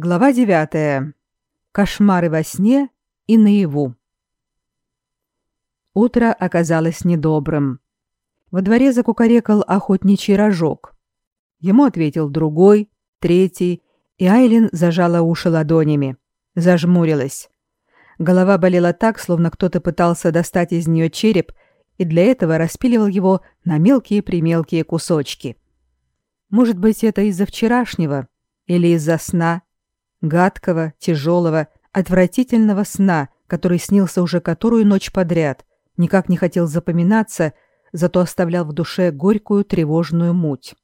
Глава 9. Кошмары во сне и наяву. Утро оказалось недобрым. Во дворе закукарекал охотничий рожок. Ему ответил другой, третий, и Айлин зажала уши ладонями, зажмурилась. Голова болела так, словно кто-то пытался достать из нее череп и для этого распиливал его на мелкие-примелкие кусочки. Может быть, это из-за вчерашнего или из-за сна, гадкого, тяжелого, отвратительного сна, который снился уже которую ночь подряд, никак не хотел запоминаться, зато оставлял в душе горькую тревожную муть.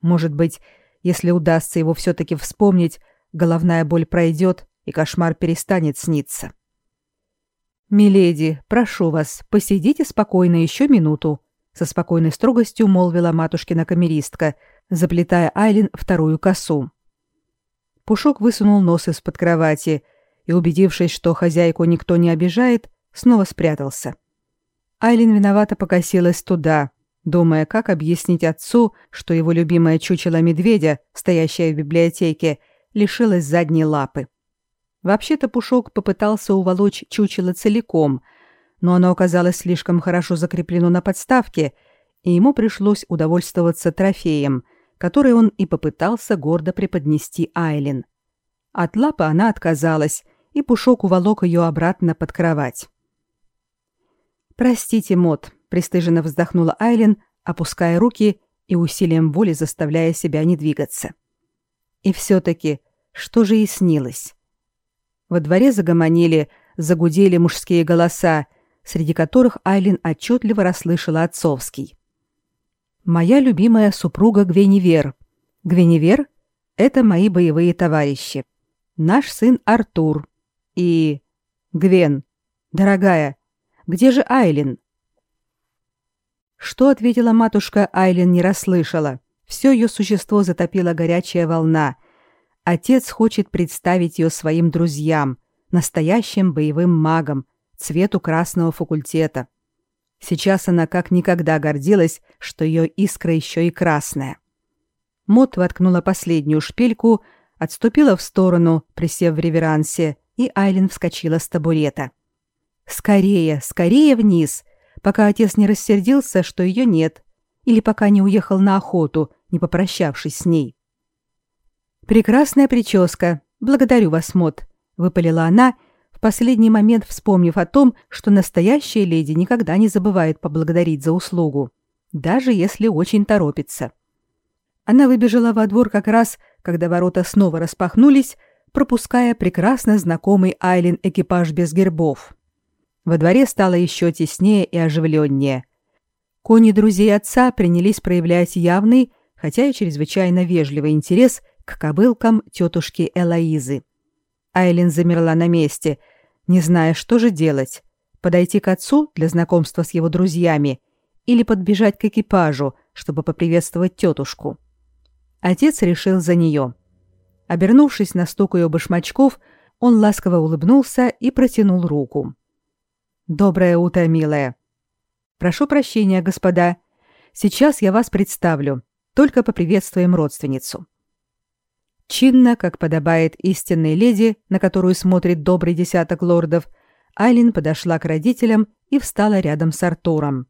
Может быть, если удастся его все-таки вспомнить, головная боль пройдет и кошмар перестанет сниться. «Миледи, прошу вас, посидите спокойно еще минуту», со спокойной строгостью молвила матушкина камеристка, заплетая Айлин вторую косу. Пушок высунул нос из-под кровати и, убедившись, что хозяйку никто не обижает, снова спрятался. Айлин виновато покосилась туда, думая, как объяснить отцу, что его любимая чучело медведя, стоящая в библиотеке, лишилась задней лапы. Вообще-то Пушок попытался уволочь чучело целиком, но оно оказалось слишком хорошо закреплено на подставке, и ему пришлось удовольствоваться трофеем, который он и попытался гордо преподнести Айлин. От лапы она отказалась, и Пушок уволок ее обратно под кровать. «Простите, Мот», — пристыженно вздохнула Айлин, опуская руки и усилием воли заставляя себя не двигаться. И все-таки, что же ей снилось? Во дворе загомонили, загудели мужские голоса, среди которых Айлин отчетливо расслышала отцовский. Моя любимая супруга Гвеневер. Гвеневер — это мои боевые товарищи. Наш сын Артур. И... Гвен, дорогая, где же Айлин? Что ответила матушка, Айлин не расслышала. Все ее существо затопила горячая волна. Отец хочет представить ее своим друзьям, настоящим боевым магом, цвету красного факультета. Сейчас она как никогда гордилась, что ее искра еще и красная. Мот воткнула последнюю шпильку, отступила в сторону, присев в реверансе, и Айлин вскочила с табурета. «Скорее, скорее вниз!» пока отец не рассердился, что ее нет, или пока не уехал на охоту, не попрощавшись с ней. «Прекрасная прическа. Благодарю вас, Мот», — выпалила она последний момент вспомнив о том, что настоящая леди никогда не забывает поблагодарить за услугу, даже если очень торопится. Она выбежала во двор как раз, когда ворота снова распахнулись, пропуская прекрасно знакомый Айлин экипаж без гербов. Во дворе стало еще теснее и оживленнее. Кони друзей отца принялись проявлять явный, хотя и чрезвычайно вежливый интерес к кобылкам тетушки Элоизы. Айлин замерла на месте – не зная, что же делать: подойти к отцу для знакомства с его друзьями или подбежать к экипажу, чтобы поприветствовать тетушку. Отец решил за нее. Обернувшись на стук ее башмачков, он ласково улыбнулся и протянул руку. «Доброе утро, милая!» «Прошу прощения, господа. Сейчас я вас представлю. Только поприветствуем родственницу». Чинно, как подобает истинной леди, на которую смотрит добрый десяток лордов, Айлин подошла к родителям и встала рядом с Артуром.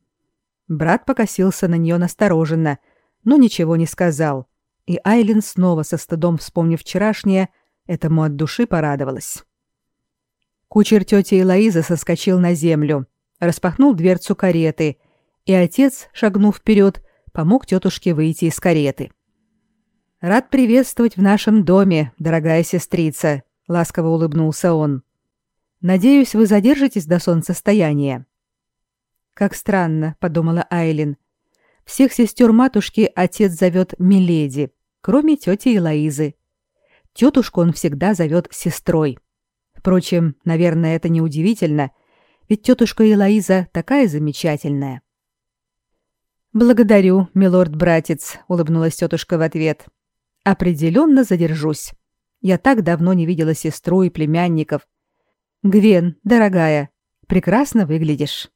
Брат покосился на нее настороженно, но ничего не сказал, и Айлин снова со стыдом вспомнив вчерашнее, этому от души порадовалась. Кучер тети Элоизы соскочил на землю, распахнул дверцу кареты, и отец, шагнув вперед, помог тетушке выйти из кареты. — Рад приветствовать в нашем доме, дорогая сестрица, ласково улыбнулся он. Надеюсь, вы задержитесь до солнцестояния. Как странно, подумала Айлин. Всех сестер матушки отец зовет миледи, кроме тети Элоизы. Тетушку он всегда зовет сестрой. Впрочем, наверное, это неудивительно, ведь тетушка Элоиза такая замечательная. Благодарю, милорд-братец, улыбнулась тетушка в ответ. Определенно задержусь. Я так давно не видела сестру и племянников. Гвен, дорогая, прекрасно выглядишь.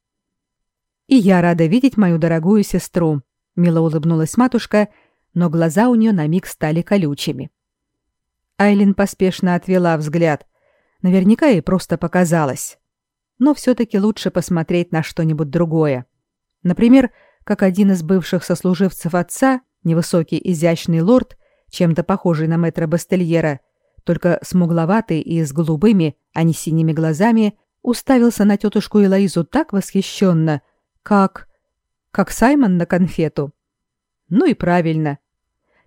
И я рада видеть мою дорогую сестру, мило улыбнулась матушка, но глаза у нее на миг стали колючими. Айлин поспешно отвела взгляд. Наверняка ей просто показалось. Но все-таки лучше посмотреть на что-нибудь другое. Например, как один из бывших сослуживцев отца, невысокий изящный лорд, чем-то похожий на мэтра Бастельера, только смугловатый и с голубыми, а не синими глазами, уставился на тетушку Элоизу так восхищенно, как... как Саймон на конфету. Ну и правильно.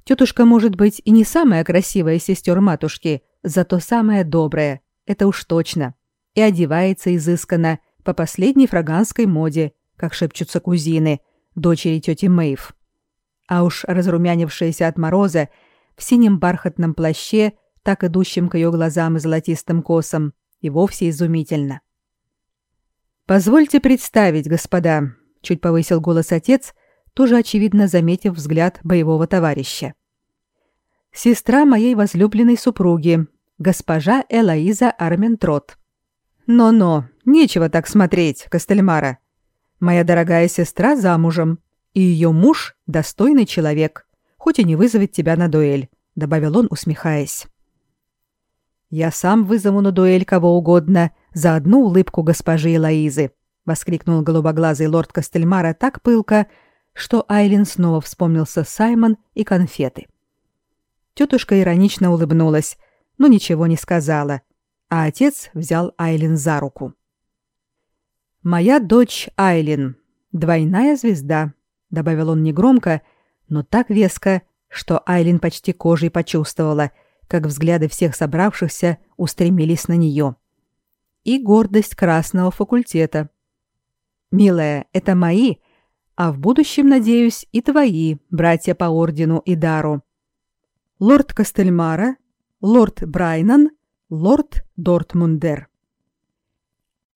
Тетушка может быть и не самая красивая сестер матушки, зато самая добрая, это уж точно. И одевается изысканно, по последней фраганской моде, как шепчутся кузины, дочери тети Мэйв. А уж разрумянившаяся от мороза, в синем бархатном плаще, так идущем к ее глазам и золотистым косам, и вовсе изумительно. «Позвольте представить, господа», — чуть повысил голос отец, тоже очевидно заметив взгляд боевого товарища. «Сестра моей возлюбленной супруги, госпожа Элоиза Арментрот. Но-но, нечего так смотреть, Костельмара. Моя дорогая сестра замужем, и ее муж — достойный человек, хоть и не вызовет тебя на дуэль», — добавил он, усмехаясь. «Я сам вызову на дуэль кого угодно за одну улыбку госпожи Элоизы», — воскликнул голубоглазый лорд Костельмара так пылко, что Айлин снова вспомнился Саймон и конфеты. Тетушка иронично улыбнулась, но ничего не сказала, а отец взял Айлин за руку. «Моя дочь Айлин, двойная звезда», — добавил он негромко, но так веско, что Айлин почти кожей почувствовала — как взгляды всех собравшихся устремились на нее. И гордость красного факультета. «Милая, это мои, а в будущем, надеюсь, и твои, братья по ордену и дару. Лорд Костельмара, лорд Брайнан, лорд Дортмундер».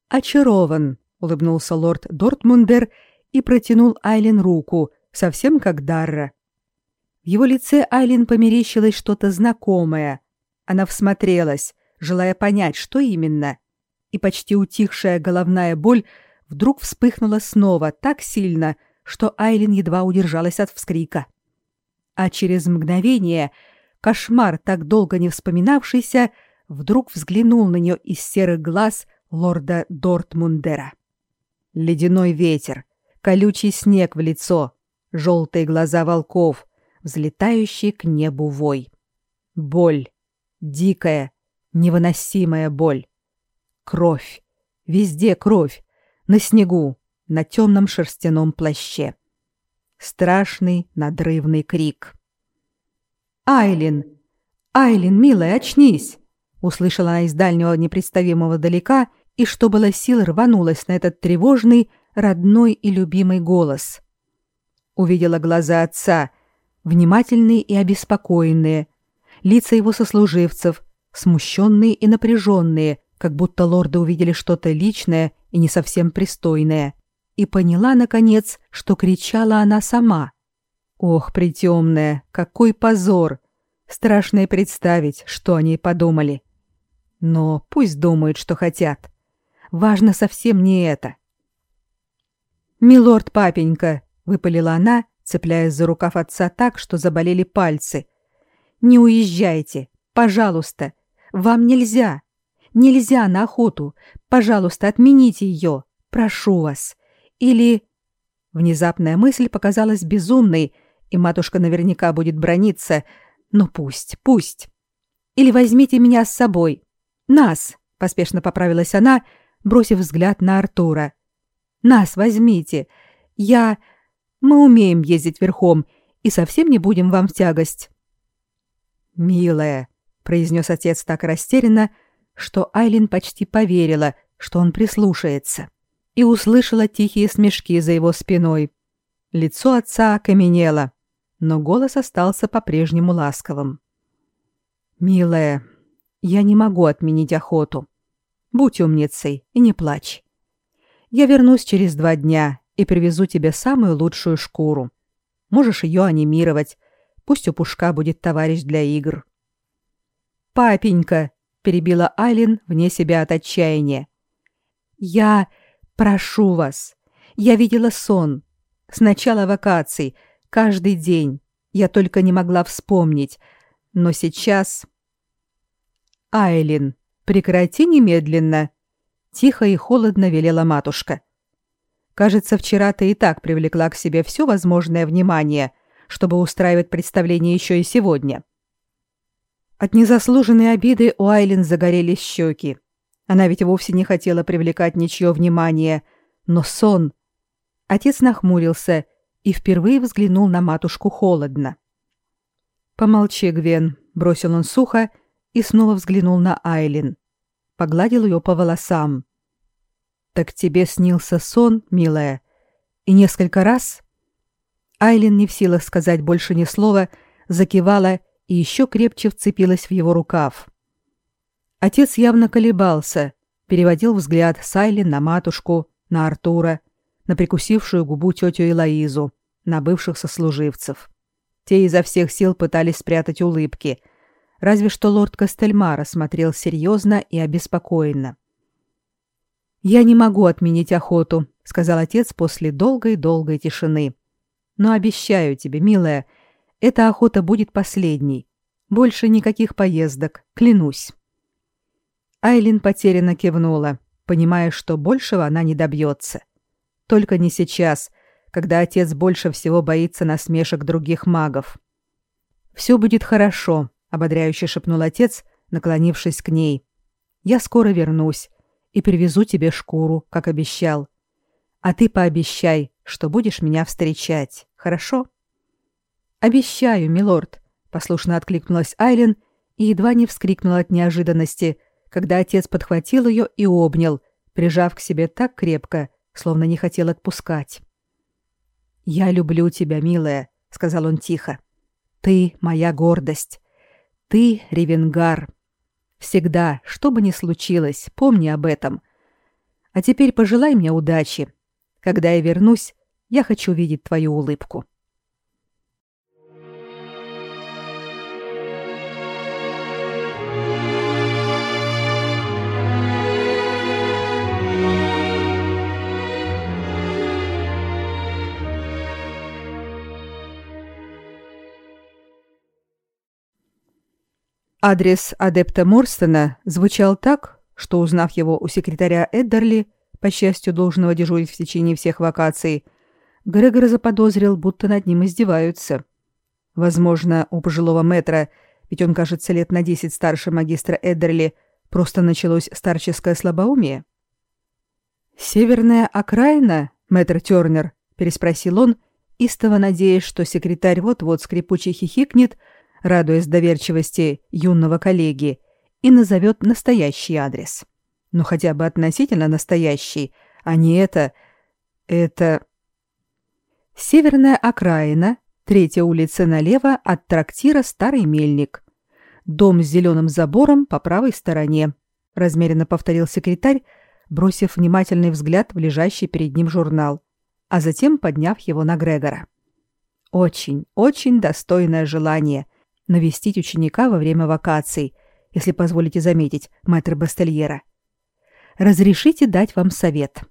«Очарован», — улыбнулся лорд Дортмундер и протянул Айлен руку, совсем как Дарра. В его лице Айлин померещилось что-то знакомое. Она всмотрелась, желая понять, что именно. И почти утихшая головная боль вдруг вспыхнула снова так сильно, что Айлин едва удержалась от вскрика. А через мгновение кошмар, так долго не вспоминавшийся, вдруг взглянул на нее из серых глаз лорда Дортмундера. Ледяной ветер, колючий снег в лицо, желтые глаза волков, взлетающий к небу вой. Боль. Дикая, невыносимая боль. Кровь. Везде кровь. На снегу, на темном шерстяном плаще. Страшный надрывный крик. «Айлин! Айлин, милая, очнись!» Услышала она из дальнего непредставимого далека и, что было сил, рванулась на этот тревожный, родной и любимый голос. Увидела глаза отца, внимательные и обеспокоенные, лица его сослуживцев, смущенные и напряженные, как будто лорды увидели что-то личное и не совсем пристойное, и поняла, наконец, что кричала она сама. Ох, притемная, какой позор! Страшно и представить, что они подумали. Но пусть думают, что хотят. Важно совсем не это. «Милорд папенька», — выпалила она цепляясь за рукав отца так, что заболели пальцы. «Не уезжайте! Пожалуйста! Вам нельзя! Нельзя на охоту! Пожалуйста, отмените ее! Прошу вас! Или...» Внезапная мысль показалась безумной, и матушка наверняка будет брониться, но пусть, пусть. «Или возьмите меня с собой! Нас!» — поспешно поправилась она, бросив взгляд на Артура. «Нас возьмите! Я... Мы умеем ездить верхом и совсем не будем вам в тягость». «Милая», — произнес отец так растерянно, что Айлин почти поверила, что он прислушается, и услышала тихие смешки за его спиной. Лицо отца окаменело, но голос остался по-прежнему ласковым. «Милая, я не могу отменить охоту. Будь умницей и не плачь. Я вернусь через два дня и привезу тебе самую лучшую шкуру. Можешь ее анимировать. Пусть у Пушка будет товарищ для игр. Папенька, перебила Айлин вне себя от отчаяния. Я прошу вас. Я видела сон. С начала вакаций, каждый день. Я только не могла вспомнить. Но сейчас... Айлин, прекрати немедленно!» Тихо и холодно велела матушка. «Кажется, вчера ты и так привлекла к себе все возможное внимание, чтобы устраивать представление еще и сегодня». От незаслуженной обиды у Айлин загорелись щеки. Она ведь вовсе не хотела привлекать ничье внимание, но сон... Отец нахмурился и впервые взглянул на матушку холодно. «Помолчи, Гвен», — бросил он сухо и снова взглянул на Айлин. Погладил ее по волосам. «Так тебе снился сон, милая? И несколько раз?» Айлин не в силах сказать больше ни слова, закивала и еще крепче вцепилась в его рукав. Отец явно колебался, переводил взгляд с Айлин на матушку, на Артура, на прикусившую губу тетю Элоизу, на бывших сослуживцев. Те изо всех сил пытались спрятать улыбки, разве что лорд Костельмара смотрел серьезно и обеспокоенно. «Я не могу отменить охоту», — сказал отец после долгой-долгой тишины. «Но обещаю тебе, милая, эта охота будет последней. Больше никаких поездок, клянусь». Айлин потерянно кивнула, понимая, что большего она не добьется. Только не сейчас, когда отец больше всего боится насмешек других магов. «Все будет хорошо», — ободряюще шепнул отец, наклонившись к ней. «Я скоро вернусь и привезу тебе шкуру, как обещал. А ты пообещай, что будешь меня встречать, хорошо?» «Обещаю, милорд», — послушно откликнулась Айлен и едва не вскрикнула от неожиданности, когда отец подхватил ее и обнял, прижав к себе так крепко, словно не хотел отпускать. «Я люблю тебя, милая», — сказал он тихо. «Ты моя гордость. Ты Ревенгар. Всегда, что бы ни случилось, помни об этом. А теперь пожелай мне удачи. Когда я вернусь, я хочу видеть твою улыбку». Адрес адепта Морстона звучал так, что, узнав его у секретаря Эддерли, по счастью, должного дежурить в течение всех вакаций, Грегор заподозрил, будто над ним издеваются. Возможно, у пожилого метра, ведь он, кажется, лет на десять старше магистра Эддерли, просто началось старческое слабоумие. «Северная окраина, мэтр Тёрнер?» — переспросил он, истово надеясь, что секретарь вот-вот скрипуче хихикнет — радуясь доверчивости юного коллеги, и назовет настоящий адрес. Ну, хотя бы относительно настоящий, а не это... Это... Северная окраина, третья улица налево от трактира «Старый мельник». Дом с зеленым забором по правой стороне, размеренно повторил секретарь, бросив внимательный взгляд в лежащий перед ним журнал, а затем подняв его на Грегора. Очень, очень достойное желание, навестить ученика во время вакаций, если позволите заметить, мэтр Бастельера. Разрешите дать вам совет.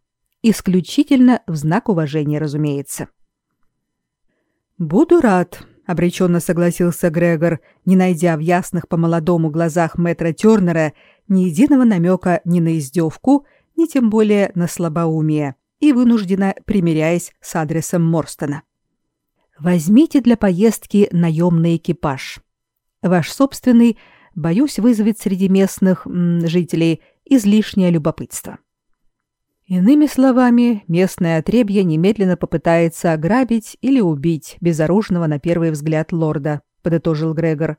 Исключительно в знак уважения, разумеется. Буду рад, обреченно согласился Грегор, не найдя в ясных по-молодому глазах мэтра Тёрнера ни единого намека ни на издевку, ни тем более на слабоумие, и вынужденно примиряясь с адресом Морстона. Возьмите для поездки наемный экипаж. Ваш собственный, боюсь, вызовет среди местных м, жителей излишнее любопытство. Иными словами, местное отребье немедленно попытается ограбить или убить безоружного на первый взгляд лорда, подытожил Грегор.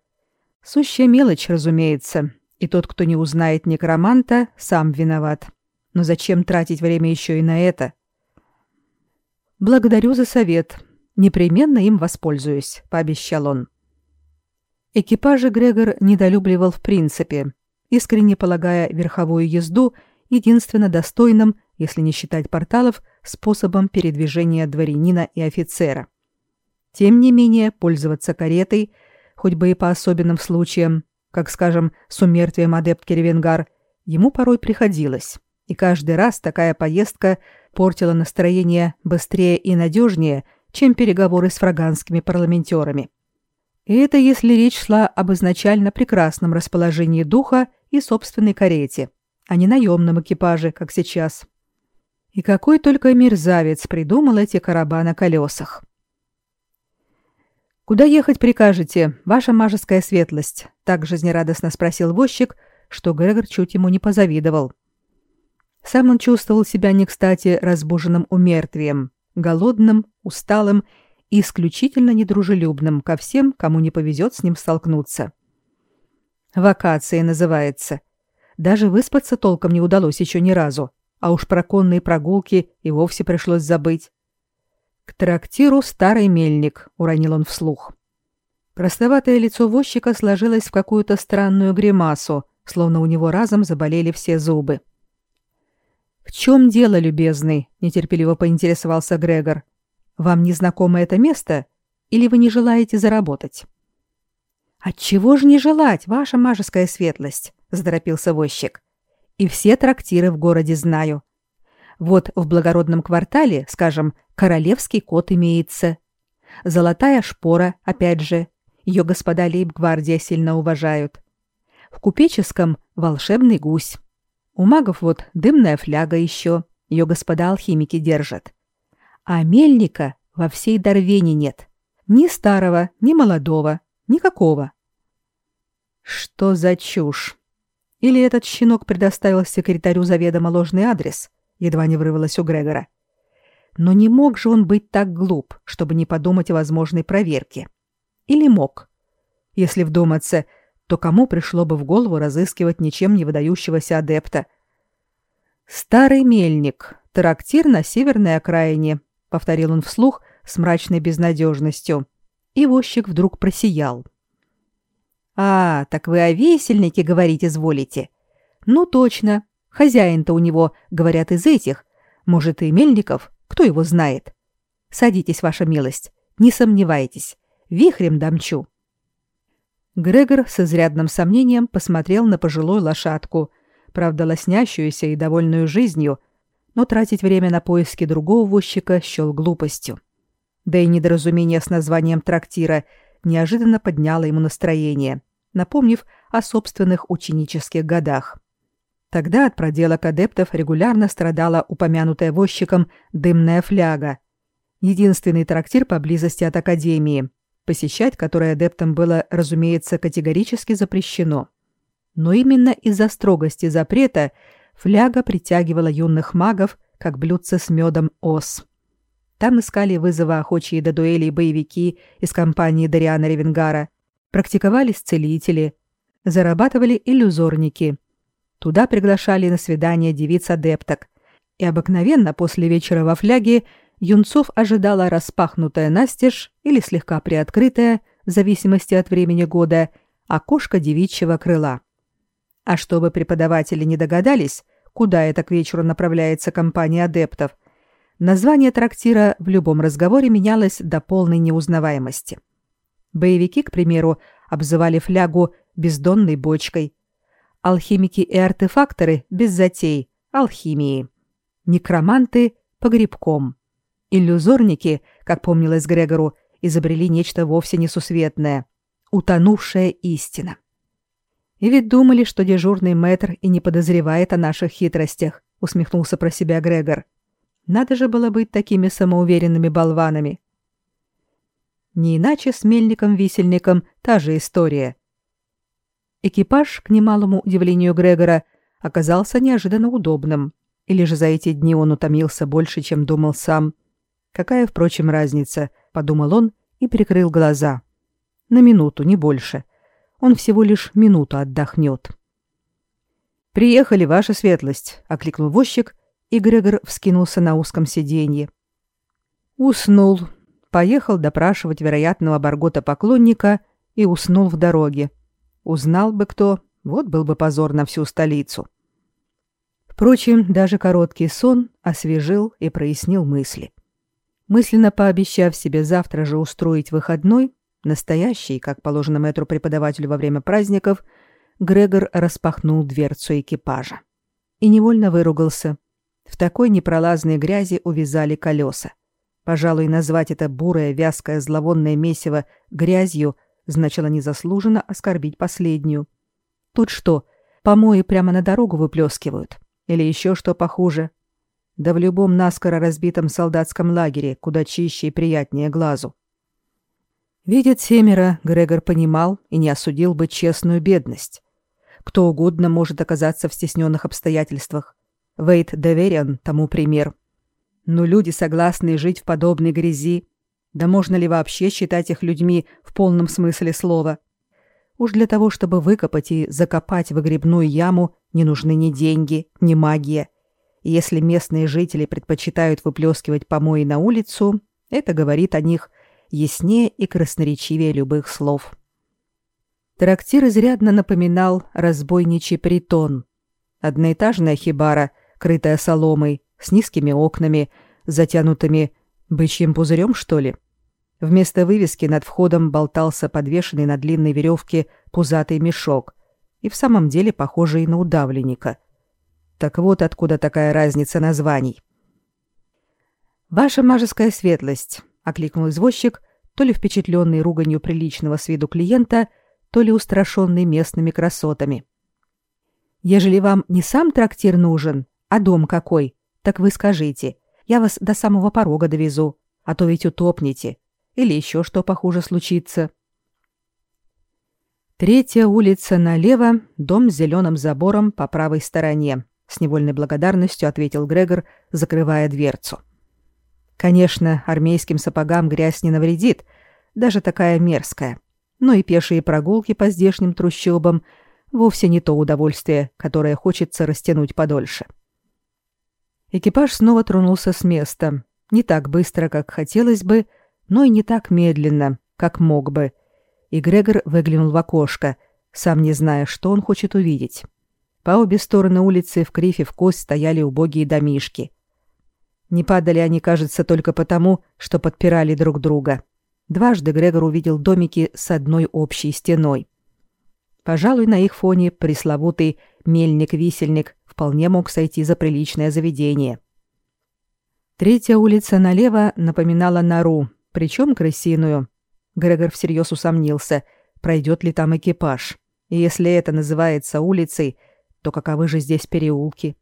Сущая мелочь, разумеется, и тот, кто не узнает некроманта, сам виноват. Но зачем тратить время еще и на это? Благодарю за совет. Непременно им воспользуюсь, пообещал он. Экипажи Грегор недолюбливал в принципе, искренне полагая верховую езду единственно достойным, если не считать порталов, способом передвижения дворянина и офицера. Тем не менее, пользоваться каретой, хоть бы и по особенным случаям, как, скажем, с умертвием адептки Ревенгар, ему порой приходилось, и каждый раз такая поездка портила настроение быстрее и надежнее, чем переговоры с фраганскими парламентерами. И это если речь шла об изначально прекрасном расположении духа и собственной карете, а не наемном экипаже, как сейчас. И какой только мерзавец придумал эти короба на колесах. «Куда ехать прикажете, ваша мажеская светлость?» — так жизнерадостно спросил возчик, что Грегор чуть ему не позавидовал. Сам он чувствовал себя не кстати разбуженным умертвием, голодным, усталым и исключительно недружелюбным ко всем, кому не повезет с ним столкнуться. Вакация называется. Даже выспаться толком не удалось еще ни разу, а уж про конные прогулки и вовсе пришлось забыть. «К трактиру старый мельник», — уронил он вслух. Простоватое лицо возчика сложилось в какую-то странную гримасу, словно у него разом заболели все зубы. «В чем дело, любезный?» — нетерпеливо поинтересовался Грегор. «Вам не знакомо это место? Или вы не желаете заработать?» «Отчего же не желать, ваша мажеская светлость?» — заторопился возчик. «И все трактиры в городе знаю. Вот в благородном квартале, скажем, королевский кот имеется. Золотая шпора, опять же. Ее господа лейб-гвардия сильно уважают. В купеческом — волшебный гусь. У магов вот дымная фляга еще, ее господа алхимики держат. А мельника во всей Дарвене нет. Ни старого, ни молодого, никакого. Что за чушь? Или этот щенок предоставил секретарю заведомо ложный адрес? Едва не вырвалось у Грегора. Но не мог же он быть так глуп, чтобы не подумать о возможной проверке. Или мог? Если вдуматься, то кому пришло бы в голову разыскивать ничем не выдающегося адепта? «Старый мельник, трактир на северной окраине», — повторил он вслух с мрачной безнадежностью. И возчик вдруг просиял. «А, так вы о весельнике говорить изволите?» «Ну, точно. Хозяин-то у него, говорят, из этих. Может, и мельников? Кто его знает? Садитесь, ваша милость. Не сомневайтесь. Вихрем домчу». Грегор с изрядным сомнением посмотрел на пожилую лошадку, правда, лоснящуюся и довольную жизнью, но тратить время на поиски другого возчика счел глупостью. Да и недоразумение с названием трактира неожиданно подняло ему настроение, напомнив о собственных ученических годах. Тогда от проделок адептов регулярно страдала упомянутая возчиком дымная фляга. Единственный трактир поблизости от академии, посещать который адептам было, разумеется, категорически запрещено. Но именно из-за строгости запрета фляга притягивала юных магов, как блюдце с медом ос. Там искали вызова охочие до дуэлей боевики из компании Дариана Ревенгара, практиковались целители, зарабатывали иллюзорники. Туда приглашали на свидание девиц-адепток, и обыкновенно после вечера во фляге – юнцов ожидала распахнутая настежь или слегка приоткрытая, в зависимости от времени года, окошко девичьего крыла. А чтобы преподаватели не догадались, куда это к вечеру направляется компания адептов, название трактира в любом разговоре менялось до полной неузнаваемости. Боевики, к примеру, обзывали флягу бездонной бочкой, алхимики и артефакторы без затей алхимией, некроманты погребком. Иллюзорники, как помнилось Грегору, изобрели нечто вовсе несусветное — утонувшая истина. И ведь думали, что дежурный мэтр и не подозревает о наших хитростях, усмехнулся про себя Грегор. Надо же было быть такими самоуверенными болванами. Не иначе с мельником-висельником та же история. Экипаж, к немалому удивлению Грегора, оказался неожиданно удобным. Или же за эти дни он утомился больше, чем думал сам – Какая, впрочем, разница, подумал он и прикрыл глаза. На минуту, не больше. Он всего лишь минуту отдохнет. Приехали, ваша светлость, окликнул возчик, и Грегор вскинулся на узком сиденье. Уснул. Поехал допрашивать вероятного Баргота поклонника и уснул в дороге. Узнал бы кто, вот был бы позор на всю столицу. Впрочем, даже короткий сон освежил и прояснил мысли. Мысленно пообещав себе завтра же устроить выходной, настоящий, как положено мэтру-преподавателю во время праздников, Грегор распахнул дверцу экипажа. И невольно выругался. В такой непролазной грязи увязали колеса. Пожалуй, назвать это бурое, вязкое, зловонное месиво грязью значило незаслуженно оскорбить последнюю. Тут что, помои прямо на дорогу выплескивают. Или еще что похуже. Да в любом наскоро разбитом солдатском лагере, куда чище и приятнее глазу. Видит семеро, Грегор понимал и не осудил бы честную бедность. Кто угодно может оказаться в стесненных обстоятельствах. Вейт Девериан тому пример. Но люди, согласные жить в подобной грязи, да можно ли вообще считать их людьми в полном смысле слова? Уж для того, чтобы выкопать и закопать выгребную яму, не нужны ни деньги, ни магия. И если местные жители предпочитают выплескивать помои на улицу, это говорит о них яснее и красноречивее любых слов. Трактир изрядно напоминал разбойничий притон. Одноэтажная хибара, крытая соломой, с низкими окнами, затянутыми бычьим пузырем, что ли. Вместо вывески над входом болтался подвешенный на длинной веревке пузатый мешок, и в самом деле похожий на удавленника. Так вот откуда такая разница названий. «Ваша мажеская светлость», окликнул извозчик, то ли впечатленный руганью приличного с виду клиента, то ли устрашенный местными красотами. Ежели вам не сам трактир нужен, а дом какой, так вы скажите. Я вас до самого порога довезу, а то ведь утопнете. Или еще что похуже случится. Третья улица налево, дом с зеленым забором по правой стороне, с невольной благодарностью ответил Грегор, закрывая дверцу. Конечно, армейским сапогам грязь не навредит, даже такая мерзкая. Но и пешие прогулки по здешним трущобам вовсе не то удовольствие, которое хочется растянуть подольше. Экипаж снова тронулся с места. Не так быстро, как хотелось бы, но и не так медленно, как мог бы. И Грегор выглянул в окошко, сам не зная, что он хочет увидеть. По обе стороны улицы в крифе в кость стояли убогие домишки. Не падали они, кажется, только потому, что подпирали друг друга. Дважды Грегор увидел домики с одной общей стеной. Пожалуй, на их фоне пресловутый мельник-висельник вполне мог сойти за приличное заведение. Третья улица налево напоминала нору, причем крысиную. Грегор всерьез усомнился, пройдет ли там экипаж. И если это называется улицей, то каковы же здесь переулки?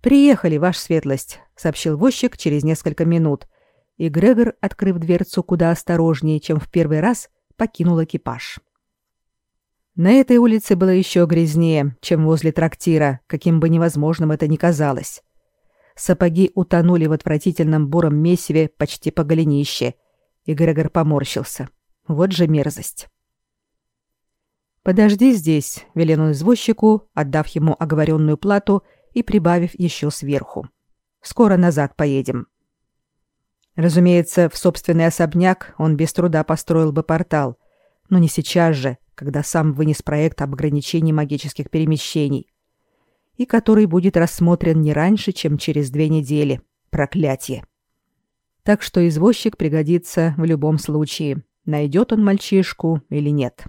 «Приехали, ваша светлость», — сообщил возчик через несколько минут, и Грегор, открыв дверцу куда осторожнее, чем в первый раз, покинул экипаж. На этой улице было еще грязнее, чем возле трактира, каким бы невозможным это ни казалось. Сапоги утонули в отвратительном буром месиве почти по голенище, и Грегор поморщился. Вот же мерзость. «Подожди здесь», — велел он извозчику, отдав ему оговоренную плату и прибавив еще сверху. «Скоро назад поедем». Разумеется, в собственный особняк он без труда построил бы портал, но не сейчас же, когда сам вынес проект об ограничении магических перемещений, и который будет рассмотрен не раньше, чем через две недели. Проклятие. Так что извозчик пригодится в любом случае, найдет он мальчишку или нет.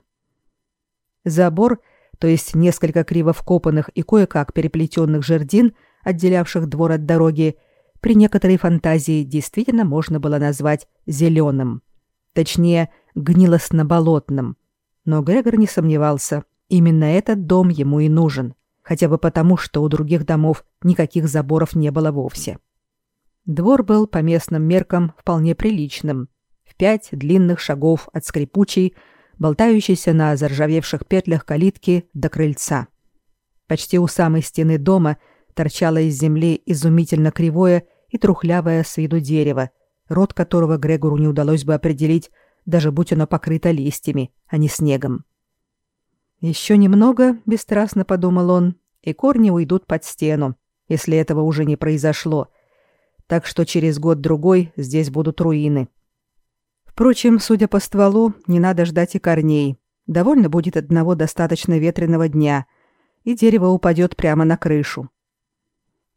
Забор — то есть несколько криво вкопанных и кое-как переплетенных жердин, отделявших двор от дороги, при некоторой фантазии действительно можно было назвать зеленым. Точнее, гнилостно-болотным. Но Грегор не сомневался, именно этот дом ему и нужен, хотя бы потому, что у других домов никаких заборов не было вовсе. Двор был по местным меркам вполне приличным. В пять длинных шагов от скрипучей, болтающейся на заржавевших петлях калитки до крыльца. Почти у самой стены дома торчало из земли изумительно кривое и трухлявое с виду дерево, рот которого Грегору не удалось бы определить, даже будь оно покрыто листьями, а не снегом. Еще немного, бесстрастно подумал он, и корни уйдут под стену, если этого уже не произошло. Так что через год-другой здесь будут руины. Впрочем, судя по стволу, не надо ждать и корней. Довольно будет одного достаточно ветреного дня, и дерево упадет прямо на крышу.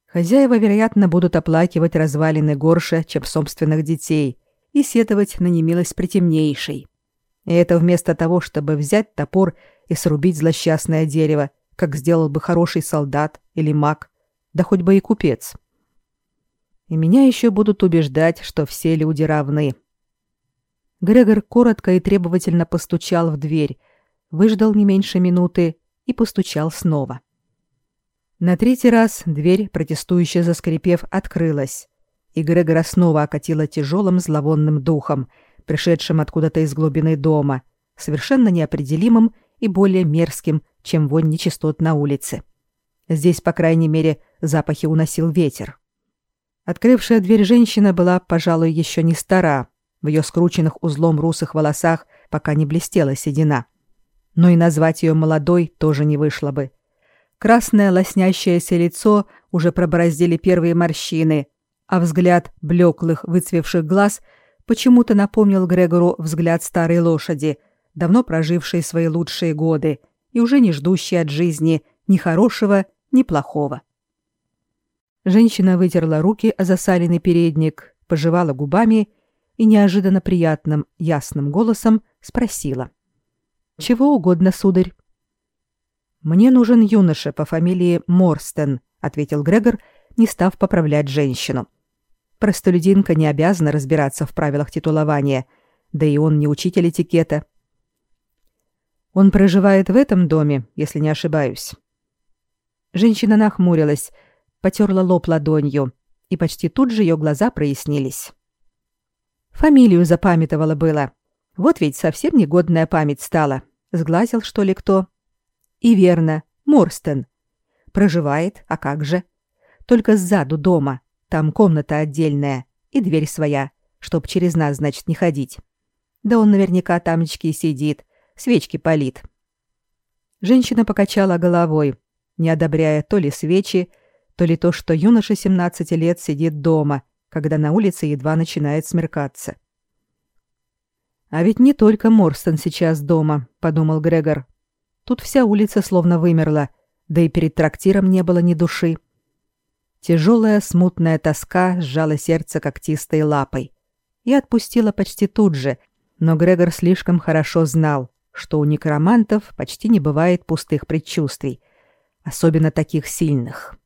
Хозяева, вероятно, будут оплакивать развалины горше, чем собственных детей, и сетовать на немилость притемнейшей. И это вместо того, чтобы взять топор и срубить злосчастное дерево, как сделал бы хороший солдат или маг, да хоть бы и купец. И меня еще будут убеждать, что все люди равны, Грегор коротко и требовательно постучал в дверь, выждал не меньше минуты и постучал снова. На третий раз дверь, протестующе заскрипев, открылась, и Грегора снова окатило тяжелым зловонным духом, пришедшим откуда-то из глубины дома, совершенно неопределимым и более мерзким, чем вонь нечистот на улице. Здесь, по крайней мере, запахи уносил ветер. Открывшая дверь женщина была, пожалуй, еще не стара. В ее скрученных узлом русых волосах пока не блестела седина. Но и назвать ее молодой тоже не вышло бы. Красное лоснящееся лицо уже пробороздили первые морщины, а взгляд блеклых выцвевших глаз почему-то напомнил Грегору взгляд старой лошади, давно прожившей свои лучшие годы и уже не ждущей от жизни ни хорошего, ни плохого. Женщина вытерла руки о засаленный передник, пожевала губами и неожиданно приятным, ясным голосом спросила. «Чего угодно, сударь?» «Мне нужен юноша по фамилии Морстен», — ответил Грегор, не став поправлять женщину. Простолюдинка не обязана разбираться в правилах титулования, да и он не учитель этикета. Он проживает в этом доме, если не ошибаюсь. Женщина нахмурилась, потерла лоб ладонью, и почти тут же ее глаза прояснились. Фамилию запамятовала было. Вот ведь совсем негодная память стала. Сглазил, что ли, кто? И верно, Морстен. Проживает, а как же? Только сзаду дома. Там комната отдельная и дверь своя, чтоб через нас, значит, не ходить. Да он наверняка тамочки сидит, свечки палит. Женщина покачала головой, не одобряя то ли свечи, то ли то, что юноша 17 лет сидит дома, когда на улице едва начинает смеркаться. «А ведь не только Морстон сейчас дома», — подумал Грегор. «Тут вся улица словно вымерла, да и перед трактиром не было ни души». Тяжелая смутная тоска сжала сердце когтистой лапой и отпустила почти тут же, но Грегор слишком хорошо знал, что у некромантов почти не бывает пустых предчувствий, особенно таких сильных.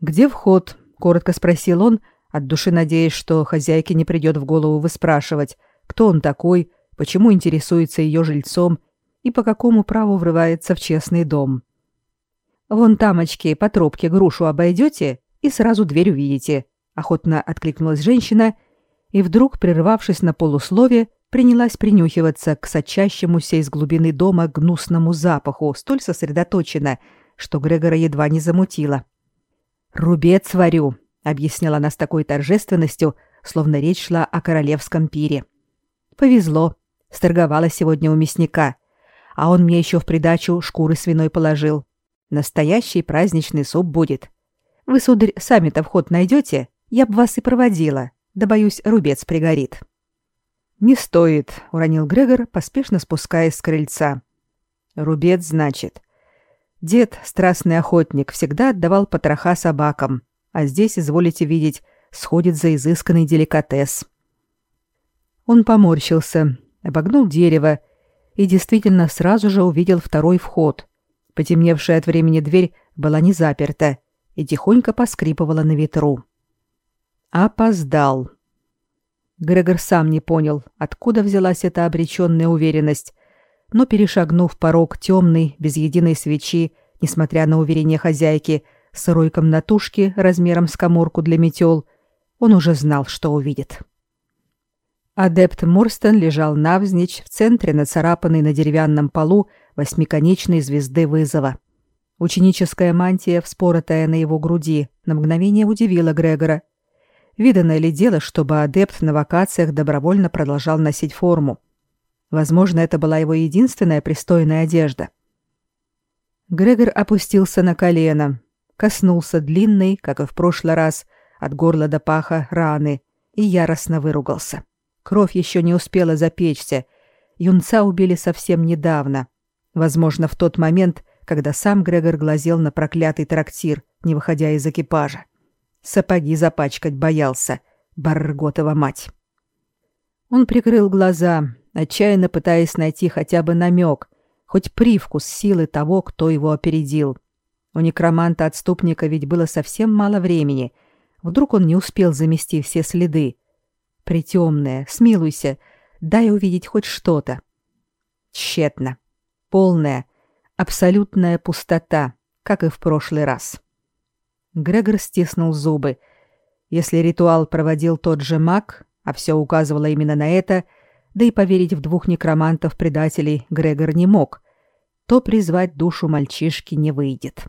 «Где вход?» — коротко спросил он, от души надеясь, что хозяйке не придет в голову выспрашивать, кто он такой, почему интересуется ее жильцом и по какому праву врывается в честный дом. «Вон тамочки по тропке грушу обойдете и сразу дверь увидите», — охотно откликнулась женщина и вдруг, прервавшись на полуслове, принялась принюхиваться к сочащемуся из глубины дома гнусному запаху столь сосредоточенно, что Грегора едва не замутила. «Рубец варю», — объяснила она с такой торжественностью, словно речь шла о королевском пире. «Повезло. Сторговала сегодня у мясника. А он мне еще в придачу шкуры свиной положил. Настоящий праздничный суп будет. Вы, сударь, сами-то вход найдете? Я б вас и проводила. Да, боюсь, рубец пригорит». «Не стоит», — уронил Грегор, поспешно спускаясь с крыльца. «Рубец, значит. Дед, страстный охотник, всегда отдавал потроха собакам, а здесь, изволите видеть, сходит за изысканный деликатес. Он поморщился, обогнул дерево и действительно сразу же увидел второй вход. Потемневшая от времени дверь была не заперта и тихонько поскрипывала на ветру. Опоздал. Грегор сам не понял, откуда взялась эта обреченная уверенность, но, перешагнув порог темный, без единой свечи, несмотря на уверение хозяйки, сырой комнатушки размером с коморку для метел, он уже знал, что увидит. Адепт Морстон лежал навзничь в центре нацарапанной на деревянном полу восьмиконечной звезды вызова. Ученическая мантия, вспоротая на его груди, на мгновение удивила Грегора. Видано ли дело, чтобы адепт на вакациях добровольно продолжал носить форму? Возможно, это была его единственная пристойная одежда. Грегор опустился на колено, коснулся длинной, как и в прошлый раз, от горла до паха раны и яростно выругался. Кровь еще не успела запечься. Юнца убили совсем недавно. Возможно, в тот момент, когда сам Грегор глазел на проклятый трактир, не выходя из экипажа. Сапоги запачкать боялся. Барготова мать. Он прикрыл глаза, отчаянно пытаясь найти хотя бы намек, хоть привкус силы того, кто его опередил. У некроманта-отступника ведь было совсем мало времени. Вдруг он не успел замести все следы. Притемная, смилуйся, дай увидеть хоть что-то. Тщетно. Полная, Абсолютная пустота, как и в прошлый раз. Грегор стиснул зубы. Если ритуал проводил тот же маг, а все указывало именно на это, да и поверить в двух некромантов-предателей Грегор не мог, то призвать душу мальчишки не выйдет.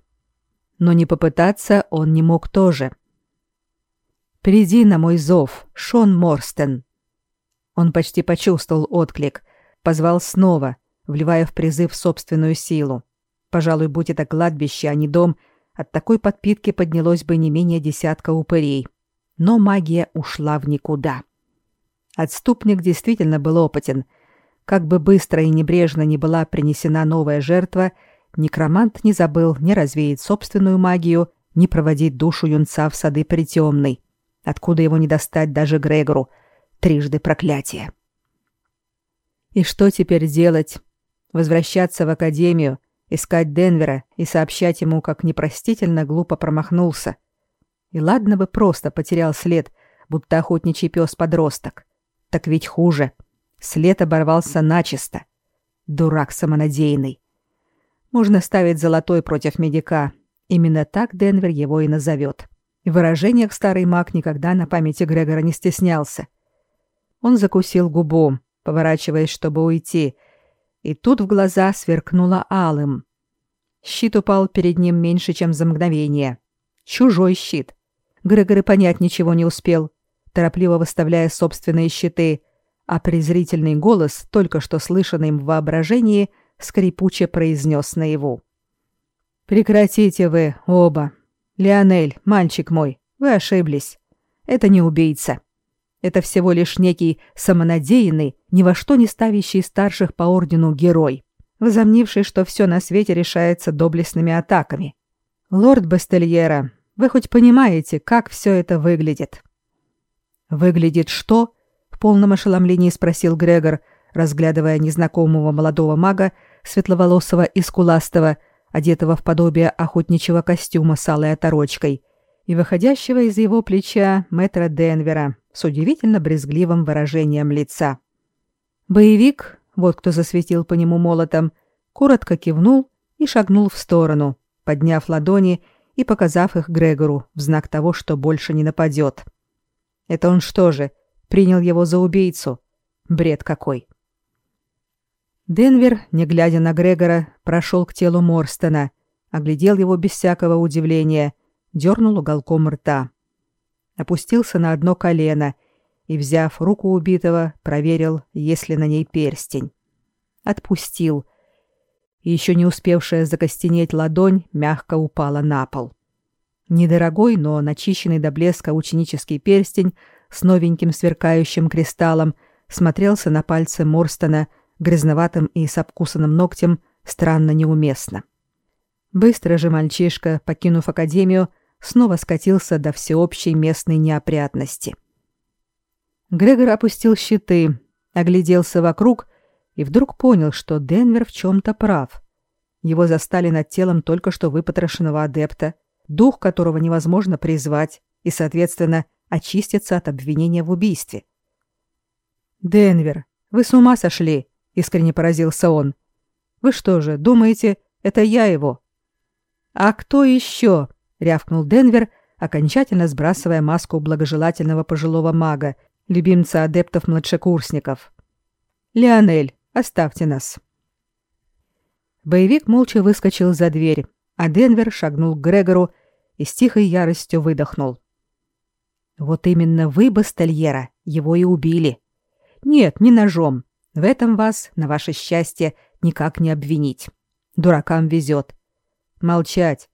Но не попытаться он не мог тоже. «Приди на мой зов, Шон Морстен!» Он почти почувствовал отклик, позвал снова, вливая в призыв собственную силу. Пожалуй, будь это кладбище, а не дом, от такой подпитки поднялось бы не менее десятка упырей. Но магия ушла в никуда. Отступник действительно был опытен. Как бы быстро и небрежно ни была принесена новая жертва, некромант не забыл ни развеять собственную магию, ни проводить душу юнца в сады притемной, откуда его не достать даже Грегору. Трижды проклятие. И что теперь делать? Возвращаться в академию, искать Денвера и сообщать ему, как непростительно глупо промахнулся. И ладно бы просто потерял след, будто охотничий пес-подросток. Так ведь хуже. След оборвался начисто. Дурак самонадеянный. Можно ставить золотой против медика. Именно так Денвер его и назовет. И в выражениях старый маг никогда на памяти Грегора не стеснялся. Он закусил губу, поворачиваясь, чтобы уйти, и тут в глаза сверкнуло алым. Щит упал перед ним меньше, чем за мгновение. Чужой щит. Грегор и понять ничего не успел торопливо выставляя собственные щиты, а презрительный голос, только что слышанный им в воображении, скрипуче произнес наяву. «Прекратите вы оба. Леонель, мальчик мой, вы ошиблись. Это не убийца. Это всего лишь некий самонадеянный, ни во что не ставящий старших по ордену герой, возомнивший, что все на свете решается доблестными атаками. Лорд Бастельера, вы хоть понимаете, как все это выглядит?» «Выглядит что?» — в полном ошеломлении спросил Грегор, разглядывая незнакомого молодого мага, светловолосого и скуластого, одетого в подобие охотничьего костюма с алой оторочкой, и выходящего из его плеча мэтра Денвера с удивительно брезгливым выражением лица. Боевик, вот кто засветил по нему молотом, коротко кивнул и шагнул в сторону, подняв ладони и показав их Грегору в знак того, что больше не нападет. — это он что же, принял его за убийцу? Бред какой. Денвер, не глядя на Грегора, прошел к телу Морстона, оглядел его без всякого удивления, дернул уголком рта. Опустился на одно колено и, взяв руку убитого, проверил, есть ли на ней перстень. Отпустил. И еще не успевшая закостенеть ладонь мягко упала на пол. Недорогой, но начищенный до блеска ученический перстень с новеньким сверкающим кристаллом смотрелся на пальце Морстона грязноватым и с обкусанным ногтем странно неуместно. Быстро же мальчишка, покинув академию, снова скатился до всеобщей местной неопрятности. Грегор опустил щиты, огляделся вокруг и вдруг понял, что Денвер в чем-то прав. Его застали над телом только что выпотрошенного адепта — дух которого невозможно призвать и, соответственно, очиститься от обвинения в убийстве. «Денвер, вы с ума сошли!» — искренне поразился он. «Вы что же, думаете, это я его?» «А кто еще?» — рявкнул Денвер, окончательно сбрасывая маску благожелательного пожилого мага, любимца адептов-младшекурсников. «Леонель, оставьте нас». Боевик молча выскочил за дверь, а Денвер шагнул к Грегору и с тихой яростью выдохнул. «Вот именно вы, Бастельера, его и убили. Нет, не ножом. В этом вас, на ваше счастье, никак не обвинить. Дуракам везет. Молчать.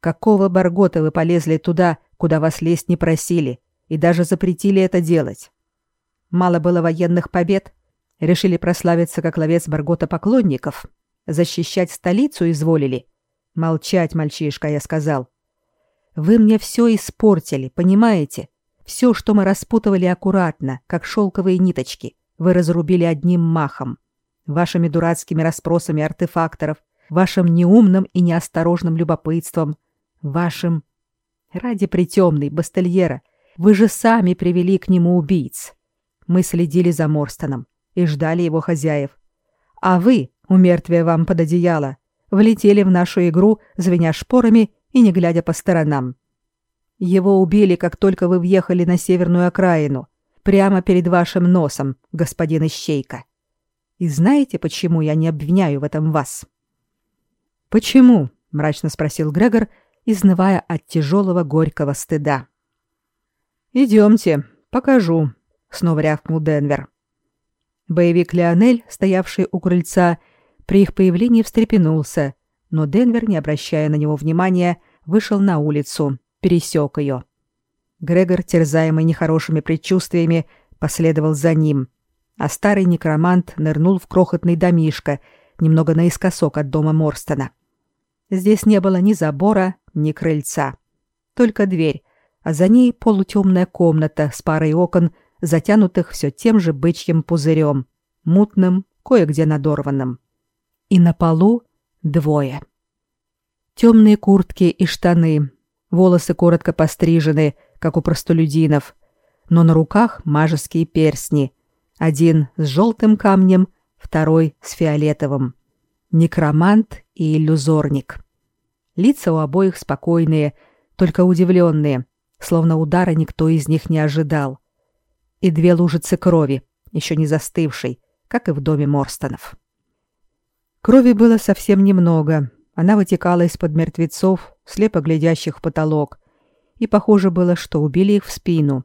Какого баргота вы полезли туда, куда вас лезть не просили, и даже запретили это делать? Мало было военных побед? Решили прославиться как ловец баргота поклонников? Защищать столицу изволили?» Молчать, мальчишка, я сказал. Вы мне все испортили, понимаете? Все, что мы распутывали аккуратно, как шелковые ниточки, вы разрубили одним махом. Вашими дурацкими расспросами артефакторов, вашим неумным и неосторожным любопытством, вашим... Ради притемной, Бастельера, вы же сами привели к нему убийц. Мы следили за Морстоном и ждали его хозяев. А вы, умертвие вам под одеяло, влетели в нашу игру, звеня шпорами и не глядя по сторонам. Его убили, как только вы въехали на северную окраину, прямо перед вашим носом, господин Ищейка. И знаете, почему я не обвиняю в этом вас? Почему? мрачно спросил Грегор, изнывая от тяжелого горького стыда. Идемте, покажу, снова рявкнул Денвер. Боевик Леонель, стоявший у крыльца, при их появлении встрепенулся, но Денвер, не обращая на него внимания, вышел на улицу, пересек ее. Грегор, терзаемый нехорошими предчувствиями, последовал за ним, а старый некромант нырнул в крохотный домишко, немного наискосок от дома Морстона. Здесь не было ни забора, ни крыльца. Только дверь, а за ней полутемная комната с парой окон, затянутых все тем же бычьим пузырем, мутным, кое-где надорванным. И на полу двое. Темные куртки и штаны, волосы коротко пострижены, как у простолюдинов, но на руках мажеские перстни, один с желтым камнем, второй с фиолетовым. Некромант и иллюзорник. Лица у обоих спокойные, только удивленные, словно удара никто из них не ожидал. И две лужицы крови, еще не застывшей, как и в доме Морстонов. Крови было совсем немного. Она вытекала из-под мертвецов, слепо глядящих в потолок, и похоже было, что убили их в спину.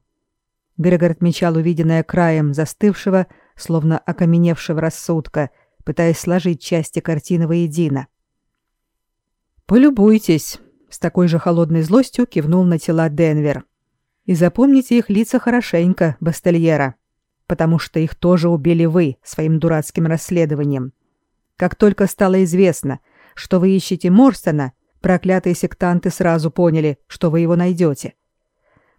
Грегор отмечал увиденное краем застывшего, словно окаменевшего рассудка, пытаясь сложить части картины воедино. «Полюбуйтесь», — с такой же холодной злостью кивнул на тела Денвер. «И запомните их лица хорошенько, Бастельера, потому что их тоже убили вы своим дурацким расследованием. Как только стало известно, что вы ищете Морстона, проклятые сектанты сразу поняли, что вы его найдете.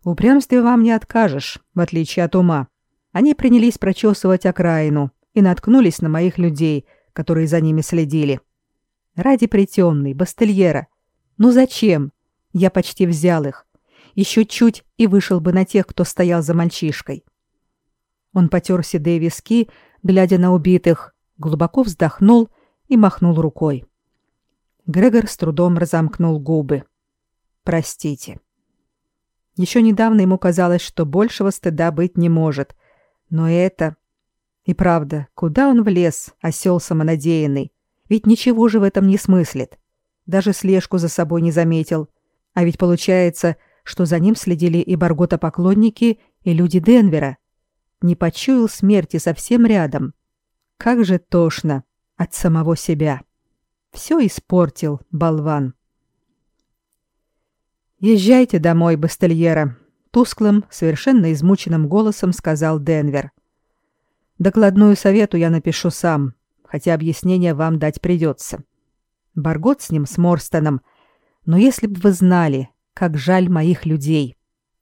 В упрямстве вам не откажешь, в отличие от ума. Они принялись прочесывать окраину и наткнулись на моих людей, которые за ними следили. Ради притемной, Бастельера. Ну зачем? Я почти взял их. Еще чуть и вышел бы на тех, кто стоял за мальчишкой. Он потер седые виски, глядя на убитых, глубоко вздохнул и махнул рукой. Грегор с трудом разомкнул губы. «Простите». Еще недавно ему казалось, что большего стыда быть не может. Но это... И правда, куда он влез, осел самонадеянный? Ведь ничего же в этом не смыслит. Даже слежку за собой не заметил. А ведь получается, что за ним следили и Баргота-поклонники, и люди Денвера. Не почуял смерти совсем рядом. Как же тошно от самого себя. Все испортил, болван. «Езжайте домой, Бастельера», — тусклым, совершенно измученным голосом сказал Денвер. «Докладную совету я напишу сам, хотя объяснение вам дать придется. Баргот с ним, с Морстоном. Но если бы вы знали, как жаль моих людей.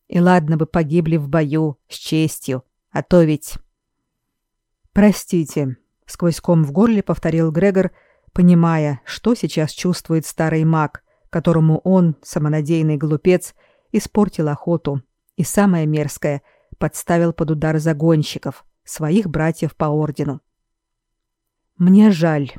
И ладно бы погибли в бою, с честью, а то ведь...» «Простите», — сквозь ком в горле повторил Грегор, — понимая, что сейчас чувствует старый маг, которому он, самонадеянный глупец, испортил охоту и, самое мерзкое, подставил под удар загонщиков, своих братьев по ордену. «Мне жаль».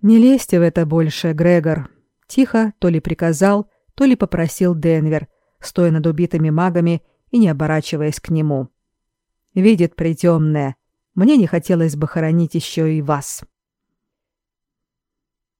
«Не лезьте в это больше, Грегор», — тихо то ли приказал, то ли попросил Денвер, стоя над убитыми магами и не оборачиваясь к нему. «Видит притемное. Мне не хотелось бы хоронить еще и вас».